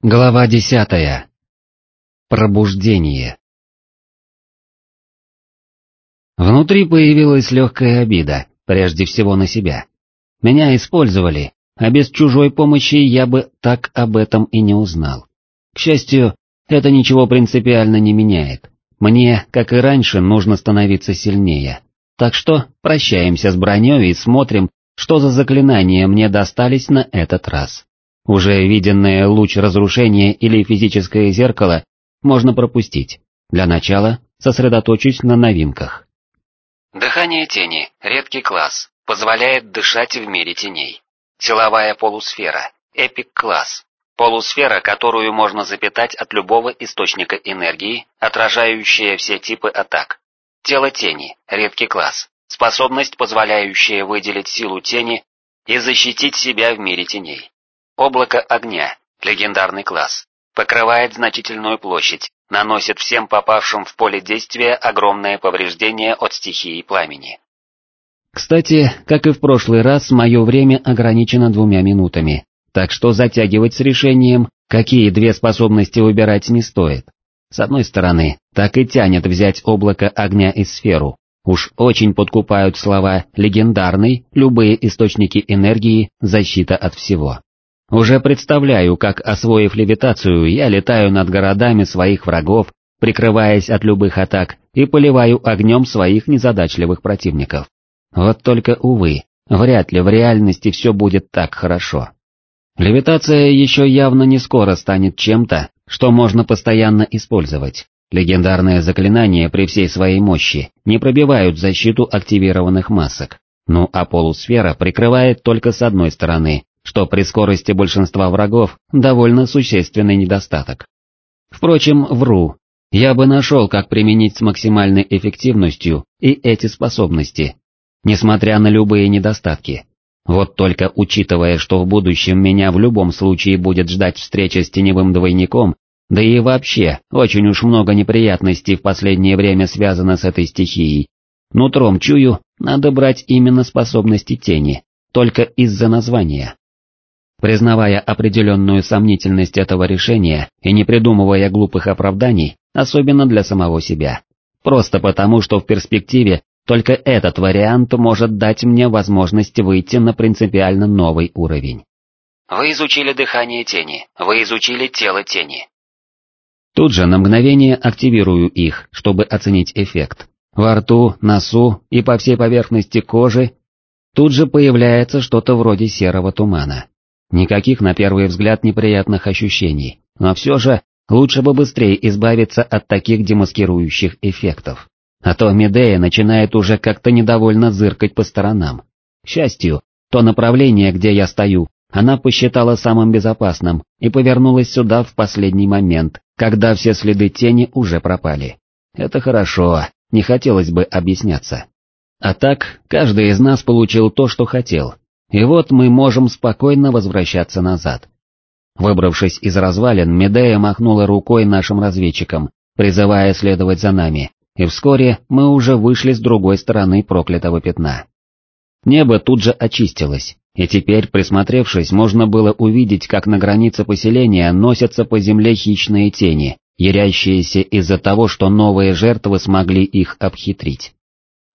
Глава десятая. Пробуждение. Внутри появилась легкая обида, прежде всего на себя. Меня использовали, а без чужой помощи я бы так об этом и не узнал. К счастью, это ничего принципиально не меняет. Мне, как и раньше, нужно становиться сильнее. Так что прощаемся с броней и смотрим, что за заклинания мне достались на этот раз. Уже виденное луч разрушения или физическое зеркало можно пропустить. Для начала сосредоточусь на новинках. Дыхание тени, редкий класс, позволяет дышать в мире теней. Силовая полусфера, эпик класс. Полусфера, которую можно запитать от любого источника энергии, отражающая все типы атак. Тело тени, редкий класс. Способность, позволяющая выделить силу тени и защитить себя в мире теней. Облако огня, легендарный класс, покрывает значительную площадь, наносит всем попавшим в поле действия огромное повреждение от стихии пламени. Кстати, как и в прошлый раз, мое время ограничено двумя минутами, так что затягивать с решением, какие две способности выбирать не стоит. С одной стороны, так и тянет взять облако огня и сферу. Уж очень подкупают слова «легендарный», любые источники энергии, защита от всего. Уже представляю, как, освоив левитацию, я летаю над городами своих врагов, прикрываясь от любых атак, и поливаю огнем своих незадачливых противников. Вот только, увы, вряд ли в реальности все будет так хорошо. Левитация еще явно не скоро станет чем-то, что можно постоянно использовать. Легендарные заклинания при всей своей мощи не пробивают защиту активированных масок. Ну а полусфера прикрывает только с одной стороны, что при скорости большинства врагов довольно существенный недостаток. Впрочем, вру, я бы нашел, как применить с максимальной эффективностью и эти способности, несмотря на любые недостатки. Вот только учитывая, что в будущем меня в любом случае будет ждать встреча с теневым двойником, да и вообще, очень уж много неприятностей в последнее время связано с этой стихией, нутром чую, надо брать именно способности тени, только из-за названия. Признавая определенную сомнительность этого решения и не придумывая глупых оправданий, особенно для самого себя. Просто потому, что в перспективе только этот вариант может дать мне возможность выйти на принципиально новый уровень. Вы изучили дыхание тени, вы изучили тело тени. Тут же на мгновение активирую их, чтобы оценить эффект. Во рту, носу и по всей поверхности кожи тут же появляется что-то вроде серого тумана. Никаких на первый взгляд неприятных ощущений, но все же лучше бы быстрее избавиться от таких демаскирующих эффектов. А то Медея начинает уже как-то недовольно зыркать по сторонам. К счастью, то направление, где я стою, она посчитала самым безопасным и повернулась сюда в последний момент, когда все следы тени уже пропали. Это хорошо, не хотелось бы объясняться. А так, каждый из нас получил то, что хотел, и вот мы можем спокойно возвращаться назад. Выбравшись из развалин, Медея махнула рукой нашим разведчикам, призывая следовать за нами, и вскоре мы уже вышли с другой стороны проклятого пятна. Небо тут же очистилось, и теперь, присмотревшись, можно было увидеть, как на границе поселения носятся по земле хищные тени, ярящиеся из-за того, что новые жертвы смогли их обхитрить.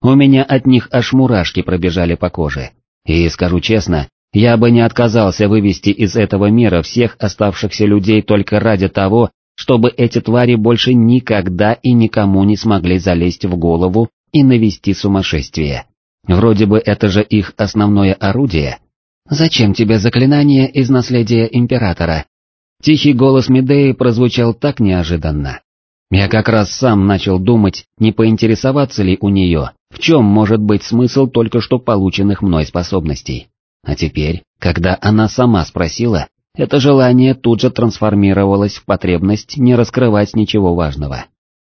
У меня от них аж мурашки пробежали по коже, и, скажу честно, я бы не отказался вывести из этого мира всех оставшихся людей только ради того, чтобы эти твари больше никогда и никому не смогли залезть в голову и навести сумасшествие. Вроде бы это же их основное орудие. «Зачем тебе заклинание из наследия Императора?» Тихий голос Медеи прозвучал так неожиданно. Я как раз сам начал думать, не поинтересоваться ли у нее, в чем может быть смысл только что полученных мной способностей. А теперь, когда она сама спросила, это желание тут же трансформировалось в потребность не раскрывать ничего важного.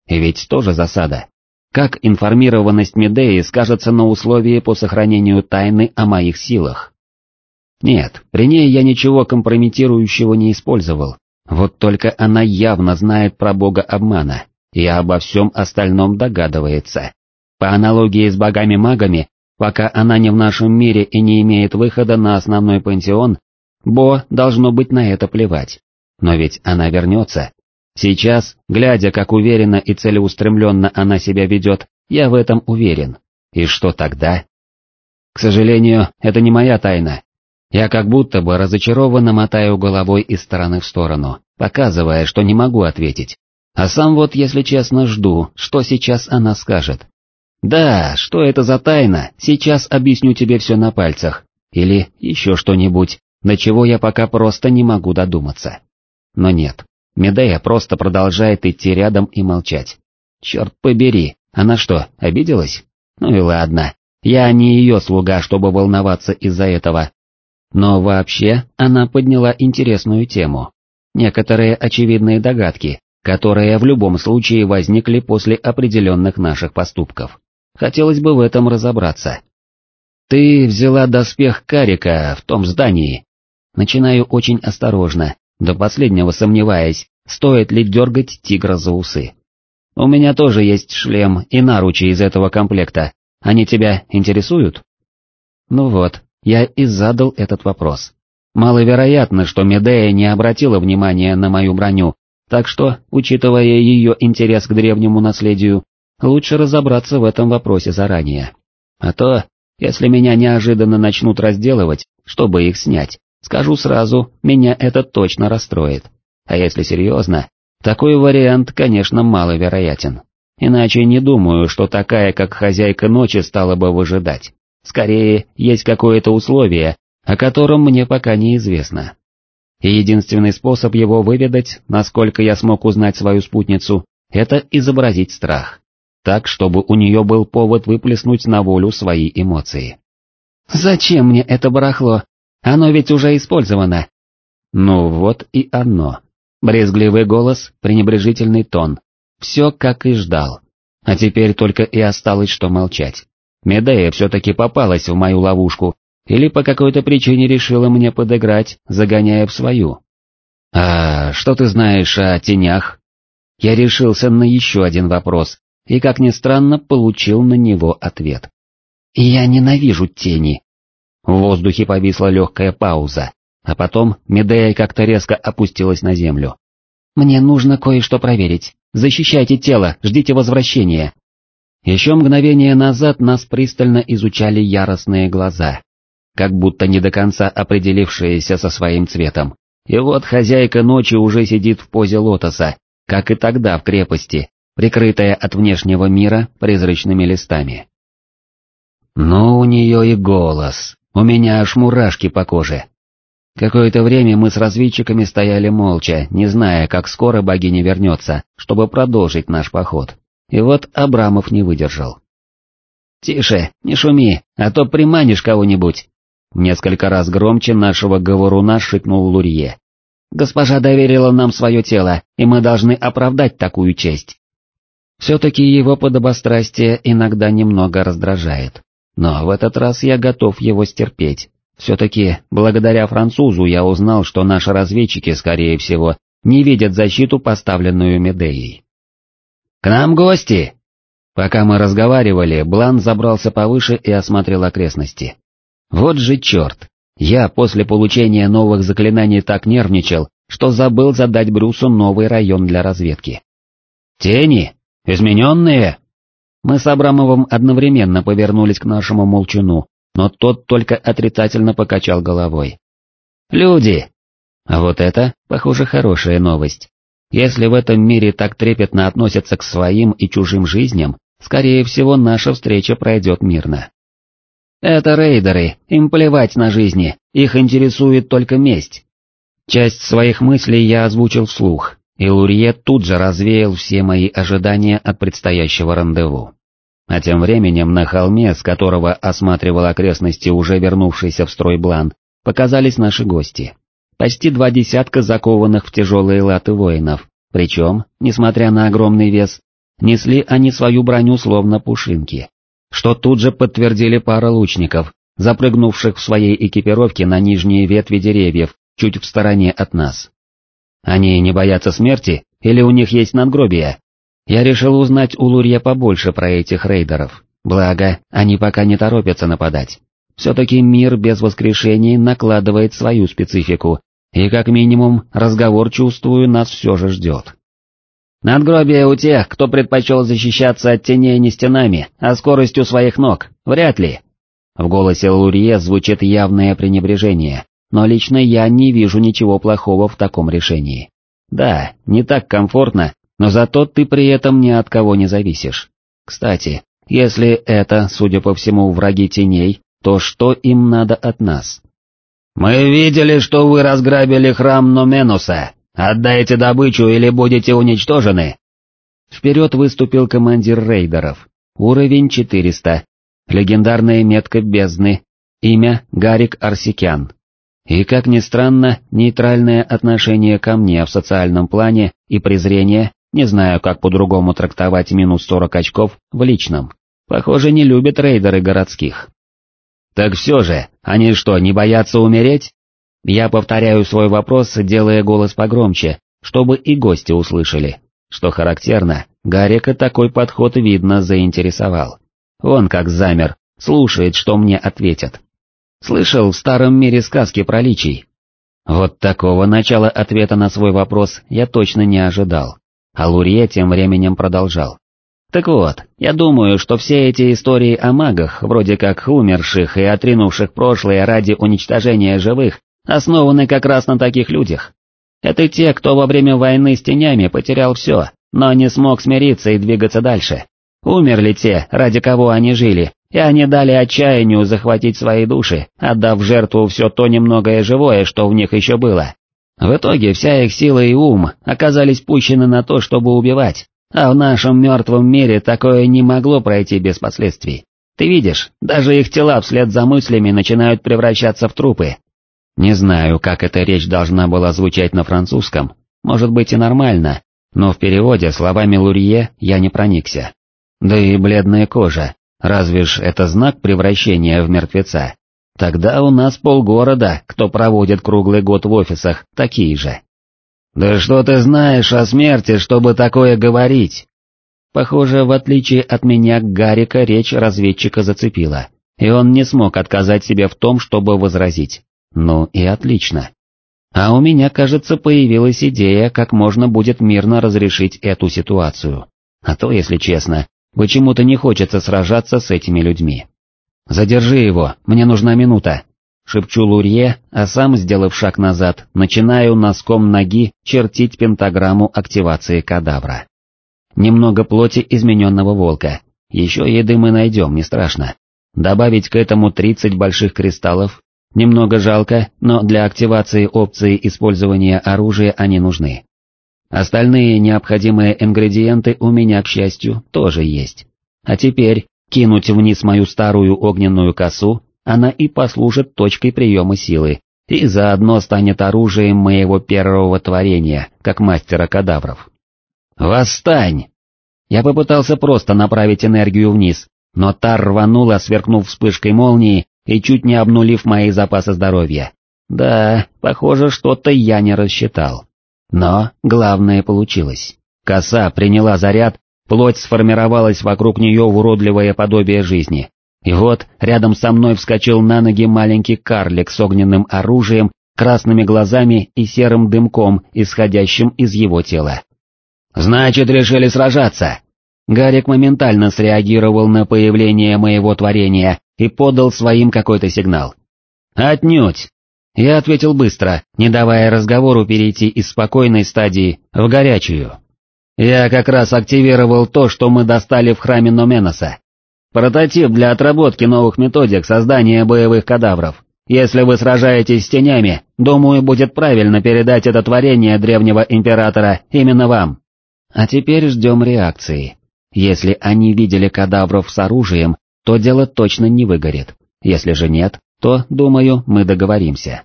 И ведь тоже засада. Как информированность Медеи скажется на условии по сохранению тайны о моих силах? Нет, при ней я ничего компрометирующего не использовал, вот только она явно знает про бога обмана и обо всем остальном догадывается. По аналогии с богами-магами, пока она не в нашем мире и не имеет выхода на основной пансион, Бо должно быть на это плевать. Но ведь она вернется. Сейчас, глядя, как уверенно и целеустремленно она себя ведет, я в этом уверен. И что тогда? К сожалению, это не моя тайна. Я как будто бы разочарованно мотаю головой из стороны в сторону, показывая, что не могу ответить. А сам вот, если честно, жду, что сейчас она скажет. Да, что это за тайна, сейчас объясню тебе все на пальцах. Или еще что-нибудь, до чего я пока просто не могу додуматься. Но нет, Медея просто продолжает идти рядом и молчать. Черт побери, она что, обиделась? Ну и ладно, я не ее слуга, чтобы волноваться из-за этого. Но вообще, она подняла интересную тему. Некоторые очевидные догадки, которые в любом случае возникли после определенных наших поступков. Хотелось бы в этом разобраться. Ты взяла доспех Карика в том здании. Начинаю очень осторожно, до последнего сомневаясь, стоит ли дергать тигра за усы. У меня тоже есть шлем и наручи из этого комплекта. Они тебя интересуют? Ну вот, я и задал этот вопрос. Маловероятно, что Медея не обратила внимания на мою броню, так что, учитывая ее интерес к древнему наследию, лучше разобраться в этом вопросе заранее. А то, если меня неожиданно начнут разделывать, чтобы их снять, скажу сразу, меня это точно расстроит. А если серьезно, такой вариант, конечно, маловероятен. Иначе не думаю, что такая, как хозяйка ночи, стала бы выжидать. Скорее, есть какое-то условие, о котором мне пока неизвестно и единственный способ его выведать, насколько я смог узнать свою спутницу, это изобразить страх, так, чтобы у нее был повод выплеснуть на волю свои эмоции. «Зачем мне это барахло? Оно ведь уже использовано». Ну вот и оно. Брезгливый голос, пренебрежительный тон. Все как и ждал. А теперь только и осталось что молчать. Медея все-таки попалась в мою ловушку, или по какой-то причине решила мне подыграть, загоняя в свою. «А что ты знаешь о тенях?» Я решился на еще один вопрос, и, как ни странно, получил на него ответ. «Я ненавижу тени». В воздухе повисла легкая пауза, а потом Медея как-то резко опустилась на землю. «Мне нужно кое-что проверить. Защищайте тело, ждите возвращения». Еще мгновение назад нас пристально изучали яростные глаза, как будто не до конца определившаяся со своим цветом. И вот хозяйка ночи уже сидит в позе лотоса, как и тогда в крепости, прикрытая от внешнего мира призрачными листами. Но у нее и голос, у меня аж мурашки по коже. Какое-то время мы с разведчиками стояли молча, не зная, как скоро богиня вернется, чтобы продолжить наш поход. И вот Абрамов не выдержал. «Тише, не шуми, а то приманишь кого-нибудь», Несколько раз громче нашего говоруна шикнул Лурье. «Госпожа доверила нам свое тело, и мы должны оправдать такую честь». Все-таки его подобострастие иногда немного раздражает. Но в этот раз я готов его стерпеть. Все-таки, благодаря французу я узнал, что наши разведчики, скорее всего, не видят защиту, поставленную Медеей. «К нам гости!» Пока мы разговаривали, Блан забрался повыше и осмотрел окрестности. Вот же черт! Я после получения новых заклинаний так нервничал, что забыл задать Брюсу новый район для разведки. «Тени? Измененные?» Мы с Абрамовым одновременно повернулись к нашему молчуну, но тот только отрицательно покачал головой. «Люди!» А вот это, похоже, хорошая новость. Если в этом мире так трепетно относятся к своим и чужим жизням, скорее всего наша встреча пройдет мирно. Это рейдеры, им плевать на жизни, их интересует только месть. Часть своих мыслей я озвучил вслух, и Лурье тут же развеял все мои ожидания от предстоящего рандеву. А тем временем на холме, с которого осматривал окрестности уже вернувшийся в строй Блан, показались наши гости. Почти два десятка закованных в тяжелые латы воинов, причем, несмотря на огромный вес, несли они свою броню словно пушинки что тут же подтвердили пара лучников, запрыгнувших в своей экипировке на нижние ветви деревьев, чуть в стороне от нас. Они не боятся смерти, или у них есть надгробия? Я решил узнать у Лурья побольше про этих рейдеров, благо, они пока не торопятся нападать. Все-таки мир без воскрешений накладывает свою специфику, И как минимум разговор, чувствую, нас все же ждет. Надгробие у тех, кто предпочел защищаться от теней не стенами, а скоростью своих ног, вряд ли. В голосе Лурье звучит явное пренебрежение, но лично я не вижу ничего плохого в таком решении. Да, не так комфортно, но зато ты при этом ни от кого не зависишь. Кстати, если это, судя по всему, враги теней, то что им надо от нас? «Мы видели, что вы разграбили храм Номенуса. Отдайте добычу или будете уничтожены!» Вперед выступил командир рейдеров. Уровень 400. Легендарная метка бездны. Имя Гарик Арсикян. И, как ни странно, нейтральное отношение ко мне в социальном плане и презрение, не знаю, как по-другому трактовать минус 40 очков, в личном. Похоже, не любят рейдеры городских. Так все же, они что, не боятся умереть? Я повторяю свой вопрос, делая голос погромче, чтобы и гости услышали. Что характерно, Гарика такой подход видно заинтересовал. Он как замер, слушает, что мне ответят. Слышал в старом мире сказки про личий. Вот такого начала ответа на свой вопрос я точно не ожидал. А Лурье тем временем продолжал. Так вот, я думаю, что все эти истории о магах, вроде как умерших и отринувших прошлое ради уничтожения живых, основаны как раз на таких людях. Это те, кто во время войны с тенями потерял все, но не смог смириться и двигаться дальше. Умерли те, ради кого они жили, и они дали отчаянию захватить свои души, отдав жертву все то немногое живое, что в них еще было. В итоге вся их сила и ум оказались пущены на то, чтобы убивать, а в нашем мертвом мире такое не могло пройти без последствий. Ты видишь, даже их тела вслед за мыслями начинают превращаться в трупы. Не знаю, как эта речь должна была звучать на французском, может быть и нормально, но в переводе словами Лурье я не проникся. Да и бледная кожа, Разве ж это знак превращения в мертвеца? Тогда у нас полгорода, кто проводит круглый год в офисах, такие же. Да что ты знаешь о смерти, чтобы такое говорить? Похоже, в отличие от меня, Гарика речь разведчика зацепила, и он не смог отказать себе в том, чтобы возразить. Ну и отлично. А у меня, кажется, появилась идея, как можно будет мирно разрешить эту ситуацию. А то, если честно, Почему-то не хочется сражаться с этими людьми. «Задержи его, мне нужна минута», — шепчу Лурье, а сам, сделав шаг назад, начинаю носком ноги чертить пентаграмму активации кадавра. Немного плоти измененного волка, еще еды мы найдем, не страшно. Добавить к этому 30 больших кристаллов, немного жалко, но для активации опции использования оружия они нужны. Остальные необходимые ингредиенты у меня, к счастью, тоже есть. А теперь кинуть вниз мою старую огненную косу, она и послужит точкой приема силы, и заодно станет оружием моего первого творения, как мастера кадавров. «Восстань!» Я попытался просто направить энергию вниз, но та рванула, сверкнув вспышкой молнии и чуть не обнулив мои запасы здоровья. Да, похоже, что-то я не рассчитал. Но главное получилось. Коса приняла заряд, плоть сформировалась вокруг нее в уродливое подобие жизни. И вот рядом со мной вскочил на ноги маленький карлик с огненным оружием, красными глазами и серым дымком, исходящим из его тела. «Значит, решили сражаться!» Гарик моментально среагировал на появление моего творения и подал своим какой-то сигнал. «Отнюдь! Я ответил быстро, не давая разговору перейти из спокойной стадии в горячую. Я как раз активировал то, что мы достали в храме Номеноса. Прототип для отработки новых методик создания боевых кадавров. Если вы сражаетесь с тенями, думаю, будет правильно передать это творение древнего императора именно вам. А теперь ждем реакции. Если они видели кадавров с оружием, то дело точно не выгорит. Если же нет, то, думаю, мы договоримся.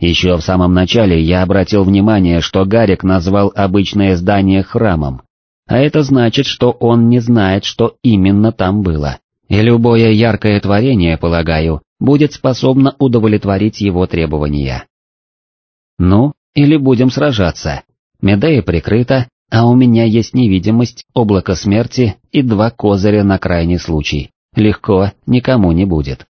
Еще в самом начале я обратил внимание, что Гарик назвал обычное здание храмом, а это значит, что он не знает, что именно там было. И любое яркое творение, полагаю, будет способно удовлетворить его требования. Ну, или будем сражаться. Медея прикрыта, а у меня есть невидимость, облако смерти и два козыря на крайний случай. Легко никому не будет.